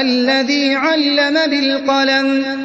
الَّذِي عَلَّمَ بِالْقَلَمِ.